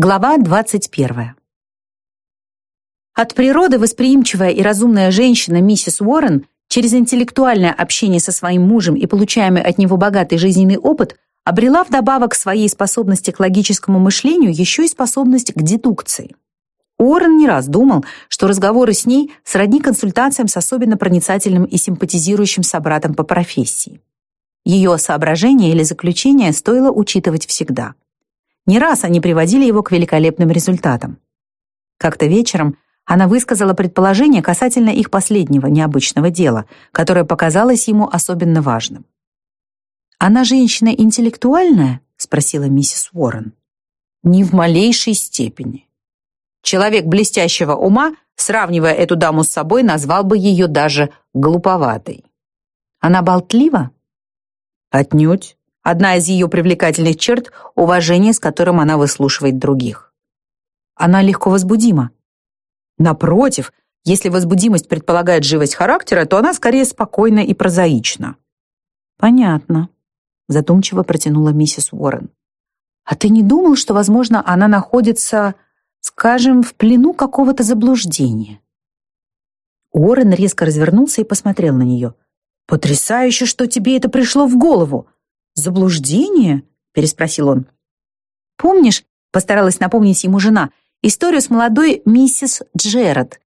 Глава 21. От природы восприимчивая и разумная женщина миссис Уоррен через интеллектуальное общение со своим мужем и получаемый от него богатый жизненный опыт обрела вдобавок своей способности к логическому мышлению еще и способность к дедукции. Уоррен не раз думал, что разговоры с ней сродни консультациям с особенно проницательным и симпатизирующим собратом по профессии. Ее соображения или заключения стоило учитывать всегда – не раз они приводили его к великолепным результатам. Как-то вечером она высказала предположение касательно их последнего необычного дела, которое показалось ему особенно важным. «Она женщина интеллектуальная?» — спросила миссис Уоррен. «Ни в малейшей степени. Человек блестящего ума, сравнивая эту даму с собой, назвал бы ее даже глуповатой. Она болтлива?» «Отнюдь. Одна из ее привлекательных черт — уважение, с которым она выслушивает других. Она легко возбудима. Напротив, если возбудимость предполагает живость характера, то она скорее спокойна и прозаична. «Понятно», — задумчиво протянула миссис Уоррен. «А ты не думал, что, возможно, она находится, скажем, в плену какого-то заблуждения?» Уоррен резко развернулся и посмотрел на нее. «Потрясающе, что тебе это пришло в голову! «Заблуждение?» — переспросил он. «Помнишь, — постаралась напомнить ему жена, — историю с молодой миссис Джерард?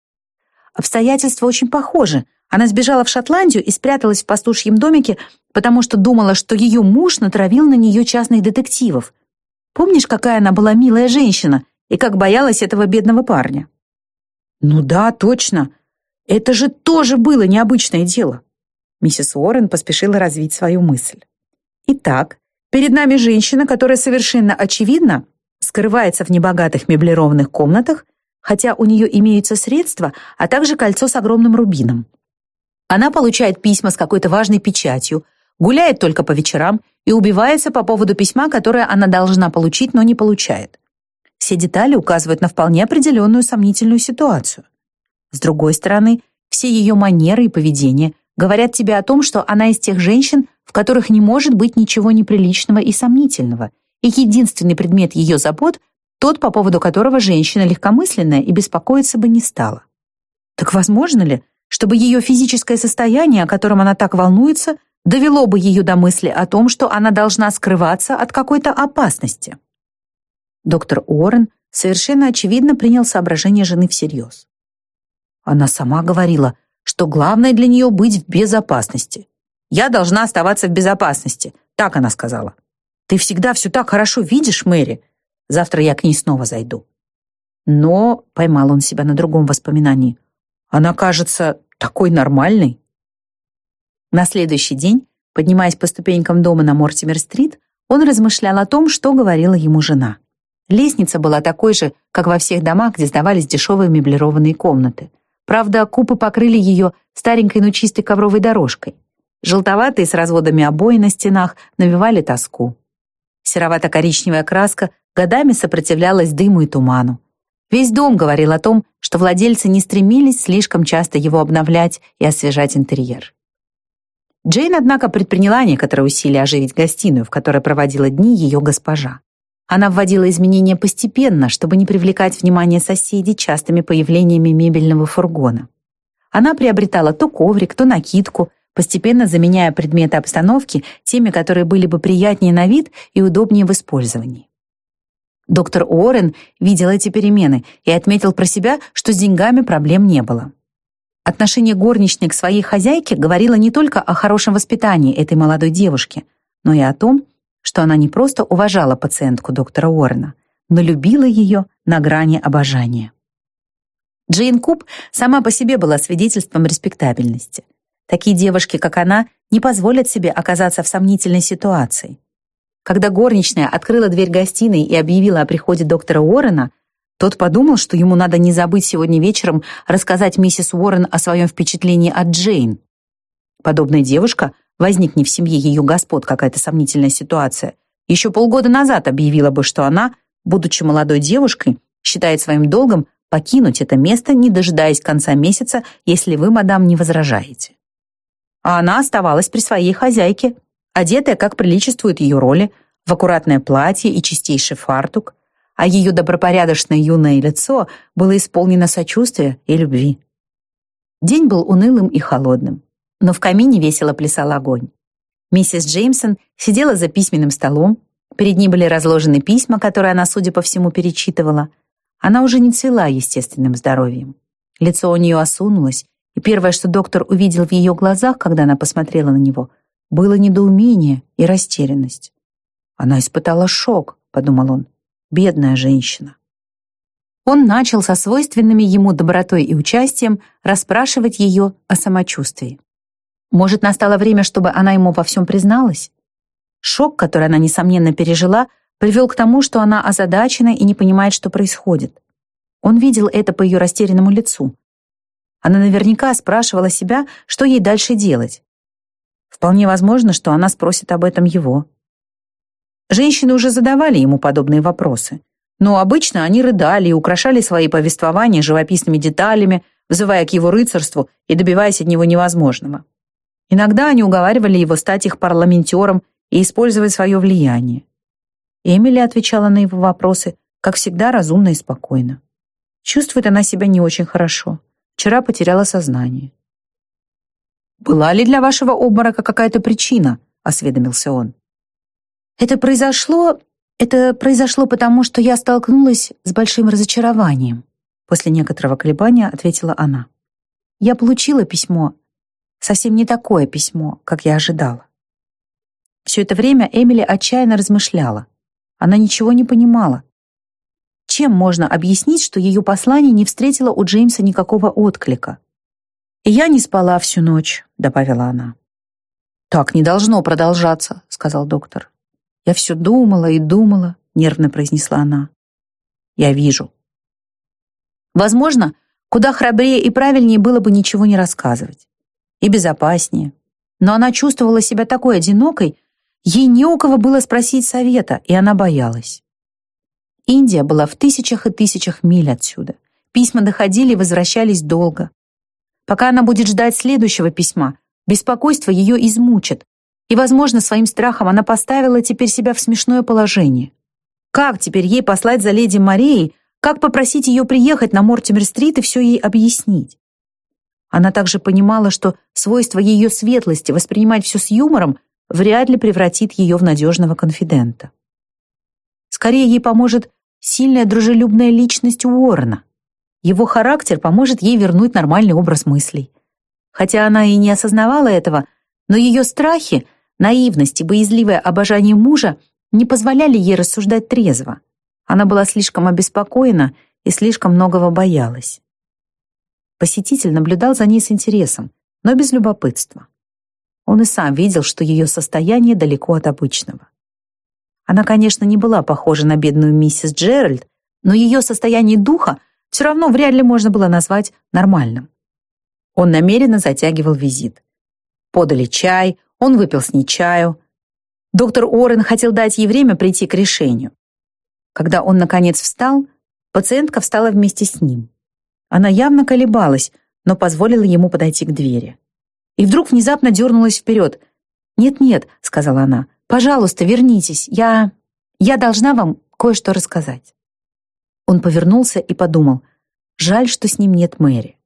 Обстоятельства очень похожи. Она сбежала в Шотландию и спряталась в пастушьем домике, потому что думала, что ее муж натравил на нее частных детективов. Помнишь, какая она была милая женщина и как боялась этого бедного парня?» «Ну да, точно. Это же тоже было необычное дело». Миссис Уоррен поспешила развить свою мысль. Итак, перед нами женщина, которая совершенно очевидно скрывается в небогатых меблированных комнатах, хотя у нее имеются средства, а также кольцо с огромным рубином. Она получает письма с какой-то важной печатью, гуляет только по вечерам и убивается по поводу письма, которое она должна получить, но не получает. Все детали указывают на вполне определенную сомнительную ситуацию. С другой стороны, все ее манеры и поведение говорят тебе о том, что она из тех женщин, в которых не может быть ничего неприличного и сомнительного, и единственный предмет ее забот — тот, по поводу которого женщина легкомысленная и беспокоиться бы не стала. Так возможно ли, чтобы ее физическое состояние, о котором она так волнуется, довело бы ее до мысли о том, что она должна скрываться от какой-то опасности? Доктор Уоррен совершенно очевидно принял соображение жены всерьез. Она сама говорила — что главное для нее быть в безопасности. «Я должна оставаться в безопасности», — так она сказала. «Ты всегда все так хорошо видишь, Мэри. Завтра я к ней снова зайду». Но поймал он себя на другом воспоминании. Она кажется такой нормальной. На следующий день, поднимаясь по ступенькам дома на Мортимер-стрит, он размышлял о том, что говорила ему жена. Лестница была такой же, как во всех домах, где сдавались дешевые меблированные комнаты. Правда, купы покрыли ее старенькой, но чистой ковровой дорожкой. Желтоватые с разводами обои на стенах навевали тоску. Серовато-коричневая краска годами сопротивлялась дыму и туману. Весь дом говорил о том, что владельцы не стремились слишком часто его обновлять и освежать интерьер. Джейн, однако, предприняла некоторые усилия оживить гостиную, в которой проводила дни ее госпожа. Она вводила изменения постепенно, чтобы не привлекать внимание соседей частыми появлениями мебельного фургона. Она приобретала то коврик, то накидку, постепенно заменяя предметы обстановки теми, которые были бы приятнее на вид и удобнее в использовании. Доктор Уоррен видел эти перемены и отметил про себя, что с деньгами проблем не было. Отношение горничной к своей хозяйке говорило не только о хорошем воспитании этой молодой девушки, но и о том, что она не просто уважала пациентку доктора Уоррена, но любила ее на грани обожания. Джейн Куб сама по себе была свидетельством респектабельности. Такие девушки, как она, не позволят себе оказаться в сомнительной ситуации. Когда горничная открыла дверь гостиной и объявила о приходе доктора Уоррена, тот подумал, что ему надо не забыть сегодня вечером рассказать миссис Уоррен о своем впечатлении от Джейн. Подобная девушка возникне в семье ее господ какая-то сомнительная ситуация, еще полгода назад объявила бы, что она, будучи молодой девушкой, считает своим долгом покинуть это место, не дожидаясь конца месяца, если вы, мадам, не возражаете. А она оставалась при своей хозяйке, одетая, как приличествует ее роли, в аккуратное платье и чистейший фартук. а ее добропорядочное юное лицо было исполнено сочувствия и любви. День был унылым и холодным, но в камине весело плясал огонь. Миссис Джеймсон сидела за письменным столом, перед ней были разложены письма, которые она, судя по всему, перечитывала. Она уже не цвела естественным здоровьем. Лицо у нее осунулось, и первое, что доктор увидел в ее глазах, когда она посмотрела на него, было недоумение и растерянность. «Она испытала шок», — подумал он. «Бедная женщина». Он начал со свойственными ему добротой и участием расспрашивать ее о самочувствии. Может, настало время, чтобы она ему во всем призналась? Шок, который она, несомненно, пережила, привел к тому, что она озадачена и не понимает, что происходит. Он видел это по ее растерянному лицу. Она наверняка спрашивала себя, что ей дальше делать. Вполне возможно, что она спросит об этом его. Женщины уже задавали ему подобные вопросы. Но обычно они рыдали и украшали свои повествования живописными деталями, взывая к его рыцарству и добиваясь от него невозможного. Иногда они уговаривали его стать их парламентером и использовать свое влияние. Эмили отвечала на его вопросы, как всегда, разумно и спокойно. Чувствует она себя не очень хорошо. Вчера потеряла сознание. «Была ли для вашего обморока какая-то причина?» — осведомился он. «Это произошло... Это произошло потому, что я столкнулась с большим разочарованием», после некоторого колебания ответила она. «Я получила письмо. Совсем не такое письмо, как я ожидала». Все это время Эмили отчаянно размышляла. Она ничего не понимала. Чем можно объяснить, что ее послание не встретило у Джеймса никакого отклика? «И я не спала всю ночь», — добавила она. «Так не должно продолжаться», — сказал доктор. «Я все думала и думала», — нервно произнесла она. «Я вижу». Возможно, куда храбрее и правильнее было бы ничего не рассказывать. И безопаснее. Но она чувствовала себя такой одинокой, ей не у кого было спросить совета, и она боялась. Индия была в тысячах и тысячах миль отсюда. Письма доходили и возвращались долго. Пока она будет ждать следующего письма, беспокойство ее измучит, и, возможно, своим страхом она поставила теперь себя в смешное положение. Как теперь ей послать за леди Марией, как попросить ее приехать на Мортимер-стрит и все ей объяснить? Она также понимала, что свойство ее светлости воспринимать все с юмором вряд ли превратит ее в надежного конфидента. Скорее ей поможет сильная дружелюбная личность Уоррена. Его характер поможет ей вернуть нормальный образ мыслей. Хотя она и не осознавала этого, но ее страхи, наивность и боязливое обожание мужа не позволяли ей рассуждать трезво. Она была слишком обеспокоена и слишком многого боялась. Посетитель наблюдал за ней с интересом, но без любопытства. Он и сам видел, что ее состояние далеко от обычного. Она, конечно, не была похожа на бедную миссис Джеральд, но ее состояние духа все равно вряд ли можно было назвать нормальным. Он намеренно затягивал визит. Подали чай, он выпил с ней чаю. Доктор Уоррен хотел дать ей время прийти к решению. Когда он, наконец, встал, пациентка встала вместе с ним. Она явно колебалась, но позволила ему подойти к двери. И вдруг внезапно дернулась вперед. «Нет-нет», — сказала она, — «пожалуйста, вернитесь, я... я должна вам кое-что рассказать». Он повернулся и подумал, жаль, что с ним нет Мэри.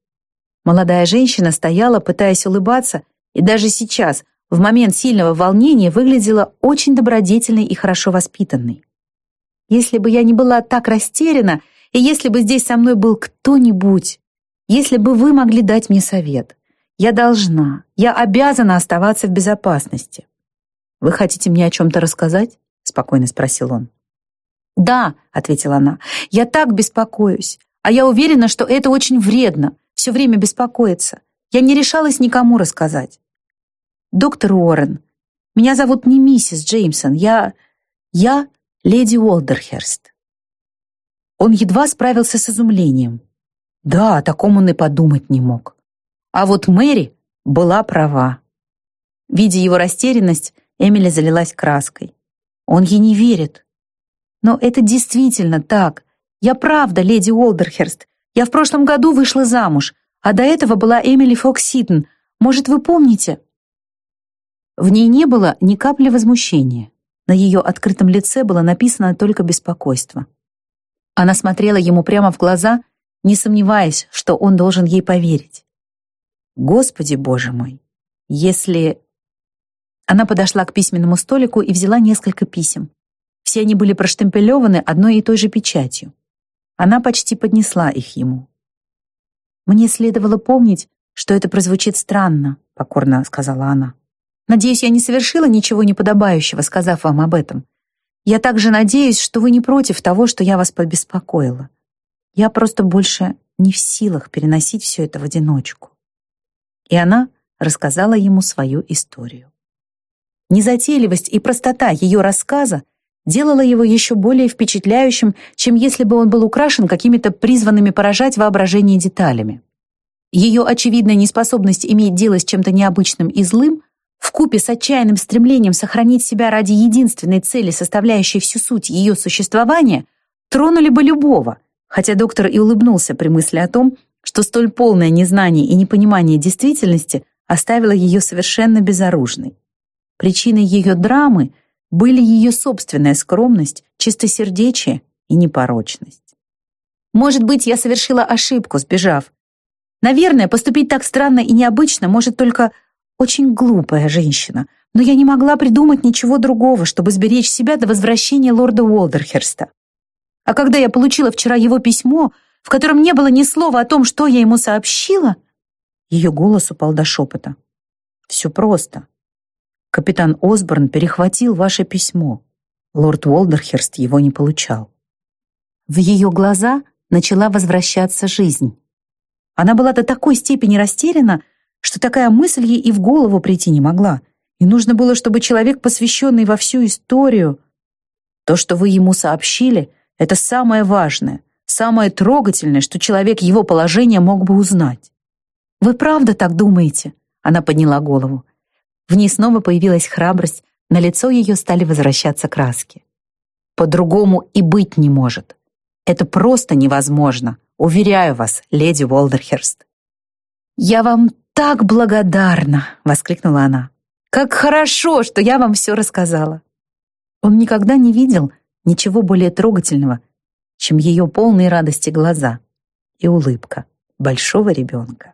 Молодая женщина стояла, пытаясь улыбаться, и даже сейчас, в момент сильного волнения, выглядела очень добродетельной и хорошо воспитанной. Если бы я не была так растеряна, и если бы здесь со мной был кто-нибудь, если бы вы могли дать мне совет, я должна, я обязана оставаться в безопасности. «Вы хотите мне о чем-то рассказать?» — спокойно спросил он. «Да», — ответила она, — «я так беспокоюсь, а я уверена, что это очень вредно, все время беспокоиться. Я не решалась никому рассказать». «Доктор Уоррен, меня зовут не миссис Джеймсон, я... я леди Уолдерхерст». Он едва справился с изумлением. Да, о таком он и подумать не мог. А вот Мэри была права. Видя его растерянность, Эмили залилась краской. Он ей не верит. Но это действительно так. Я правда, леди Уолдерхерст. Я в прошлом году вышла замуж, а до этого была Эмили Фокс-Ситон. Может, вы помните?» В ней не было ни капли возмущения. На ее открытом лице было написано только беспокойство. Она смотрела ему прямо в глаза, не сомневаясь, что он должен ей поверить. «Господи, Боже мой, если...» Она подошла к письменному столику и взяла несколько писем. Все они были проштемпелеваны одной и той же печатью. Она почти поднесла их ему. «Мне следовало помнить, что это прозвучит странно», — покорно сказала она. «Надеюсь, я не совершила ничего неподобающего, сказав вам об этом. Я также надеюсь, что вы не против того, что я вас побеспокоила. Я просто больше не в силах переносить все это в одиночку». И она рассказала ему свою историю. Незатейливость и простота ее рассказа делала его еще более впечатляющим, чем если бы он был украшен какими-то призванными поражать воображение деталями. Ее очевидная неспособность иметь дело с чем-то необычным и злым, вкупе с отчаянным стремлением сохранить себя ради единственной цели, составляющей всю суть ее существования, тронули бы любого, хотя доктор и улыбнулся при мысли о том, что столь полное незнание и непонимание действительности оставило ее совершенно безоружной. Причиной ее драмы – были ее собственная скромность, чистосердечие и непорочность. Может быть, я совершила ошибку, сбежав. Наверное, поступить так странно и необычно может только очень глупая женщина, но я не могла придумать ничего другого, чтобы сберечь себя до возвращения лорда Уолдерхерста. А когда я получила вчера его письмо, в котором не было ни слова о том, что я ему сообщила, ее голос упал до шепота. Все просто. Капитан Осборн перехватил ваше письмо. Лорд Уолдерхерст его не получал. В ее глаза начала возвращаться жизнь. Она была до такой степени растеряна, что такая мысль ей и в голову прийти не могла. И нужно было, чтобы человек, посвященный во всю историю... То, что вы ему сообщили, это самое важное, самое трогательное, что человек его положения мог бы узнать. «Вы правда так думаете?» Она подняла голову. В ней снова появилась храбрость, на лицо ее стали возвращаться краски. По-другому и быть не может. Это просто невозможно, уверяю вас, леди Волдерхерст. «Я вам так благодарна!» — воскликнула она. «Как хорошо, что я вам все рассказала!» Он никогда не видел ничего более трогательного, чем ее полные радости глаза и улыбка большого ребенка.